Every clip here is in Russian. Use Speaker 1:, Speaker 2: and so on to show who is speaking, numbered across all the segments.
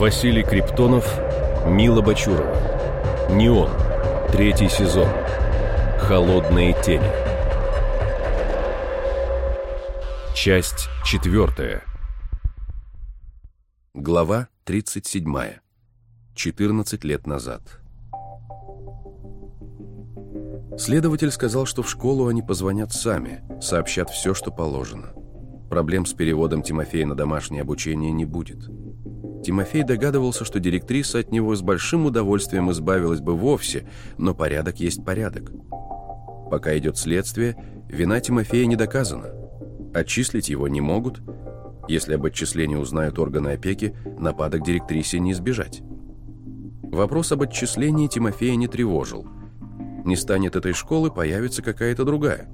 Speaker 1: Василий Криптонов, Мила Бачурова. Неон. Третий сезон. Холодные тени. Часть четвертая.
Speaker 2: Глава 37. 14 лет назад. Следователь сказал, что в школу они позвонят сами, сообщат все, что положено. Проблем с переводом Тимофея на домашнее обучение не будет. Тимофей догадывался, что директриса от него с большим удовольствием избавилась бы вовсе, но порядок есть порядок. Пока идет следствие, вина Тимофея не доказана. Отчислить его не могут. Если об отчислении узнают органы опеки, нападок директрисе не избежать. Вопрос об отчислении Тимофея не тревожил. Не станет этой школы, появится какая-то другая.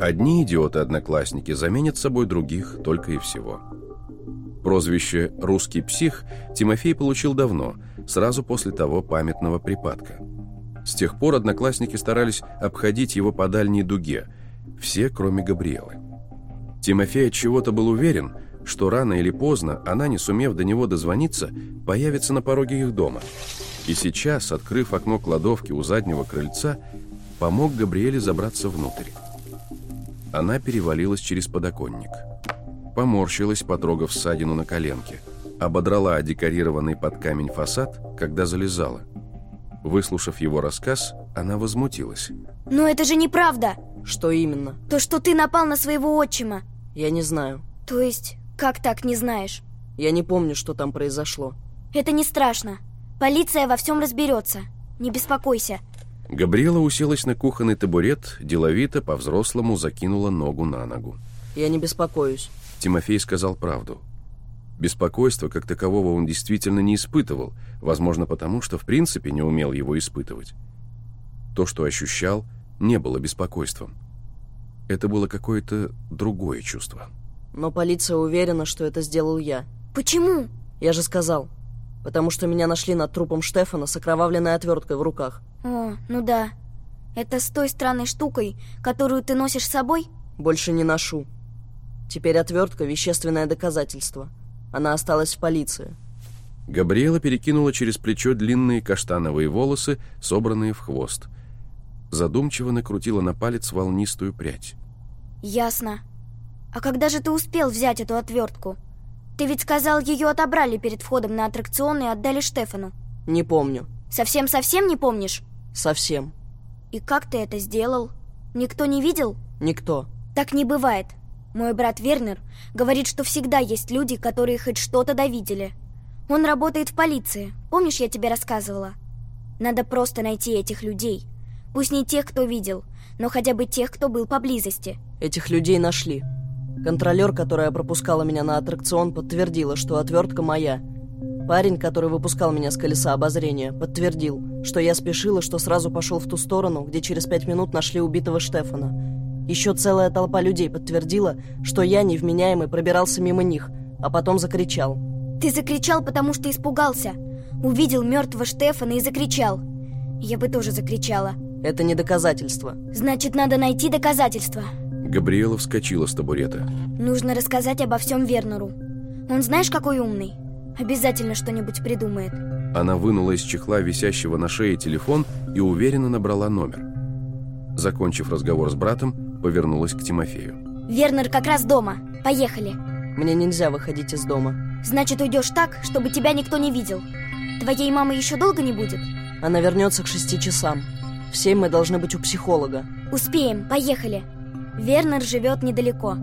Speaker 2: Одни идиоты-одноклассники заменят собой других только и всего. Прозвище «русский псих» Тимофей получил давно, сразу после того памятного припадка. С тех пор одноклассники старались обходить его по дальней дуге, все, кроме Габриэлы. Тимофей от чего-то был уверен, что рано или поздно она, не сумев до него дозвониться, появится на пороге их дома. И сейчас, открыв окно кладовки у заднего крыльца, помог Габриэле забраться внутрь. Она перевалилась через подоконник – Поморщилась, потрогав ссадину на коленке. Ободрала декорированный под камень фасад, когда залезала. Выслушав его рассказ, она возмутилась.
Speaker 3: «Но это же неправда!»
Speaker 4: «Что именно?»
Speaker 3: «То, что ты напал на своего отчима!»
Speaker 4: «Я не знаю».
Speaker 3: «То есть, как так не знаешь?»
Speaker 4: «Я не помню, что там произошло».
Speaker 3: «Это не страшно. Полиция во всем разберется. Не беспокойся».
Speaker 2: Габриэла уселась на кухонный табурет, деловито, по-взрослому закинула ногу на ногу.
Speaker 4: «Я не беспокоюсь».
Speaker 2: Тимофей сказал правду. Беспокойства как такового он действительно не испытывал, возможно потому, что в принципе не умел его испытывать. То, что ощущал, не было беспокойством. Это было какое-то другое чувство.
Speaker 4: Но полиция уверена, что это сделал я.
Speaker 3: Почему?
Speaker 4: Я же сказал. Потому что меня нашли над трупом Штефана с окровавленной отверткой в руках.
Speaker 3: О, ну да. Это с той странной штукой, которую ты носишь с собой?
Speaker 4: Больше не ношу. Теперь отвертка — вещественное доказательство. Она осталась в полиции.
Speaker 2: Габриэла перекинула через плечо длинные каштановые волосы, собранные в хвост. Задумчиво накрутила на палец волнистую прядь.
Speaker 3: «Ясно. А когда же ты успел взять эту отвертку? Ты ведь сказал, ее отобрали перед входом на аттракцион и отдали Штефану».
Speaker 4: «Не помню».
Speaker 3: «Совсем-совсем не помнишь?»
Speaker 4: «Совсем».
Speaker 3: «И как ты это сделал? Никто не видел?»
Speaker 4: «Никто».
Speaker 3: «Так не бывает. Мой брат Вернер говорит, что всегда есть люди, которые хоть что-то довидели. Он работает в полиции. Помнишь, я тебе рассказывала? Надо просто найти этих людей. Пусть не тех, кто видел, но хотя бы тех, кто был поблизости.
Speaker 4: Этих людей нашли. Контролер, которая пропускала меня на аттракцион, подтвердила, что отвертка моя. Парень, который выпускал меня с колеса обозрения, подтвердил, что я спешил и что сразу пошел в ту сторону, где через пять минут нашли убитого Штефана. Еще целая толпа людей подтвердила, что я, невменяемый, пробирался мимо них, а потом закричал.
Speaker 3: Ты закричал, потому что испугался. Увидел мертвого Штефана и закричал. Я бы тоже закричала.
Speaker 4: Это не доказательство.
Speaker 3: Значит, надо найти доказательства.
Speaker 2: Габриэла вскочила с табурета.
Speaker 3: Нужно рассказать обо всем Вернеру. Он знаешь, какой умный? Обязательно что-нибудь придумает.
Speaker 2: Она вынула из чехла висящего на шее телефон и уверенно набрала номер. Закончив разговор с братом, повернулась к Тимофею.
Speaker 3: Вернер как раз дома. Поехали.
Speaker 4: Мне нельзя выходить из дома.
Speaker 3: Значит, уйдешь так, чтобы тебя никто не видел. Твоей мамы еще долго не будет?
Speaker 4: Она вернется к шести часам. В семь мы должны быть у психолога.
Speaker 3: Успеем, поехали. Вернер живет недалеко.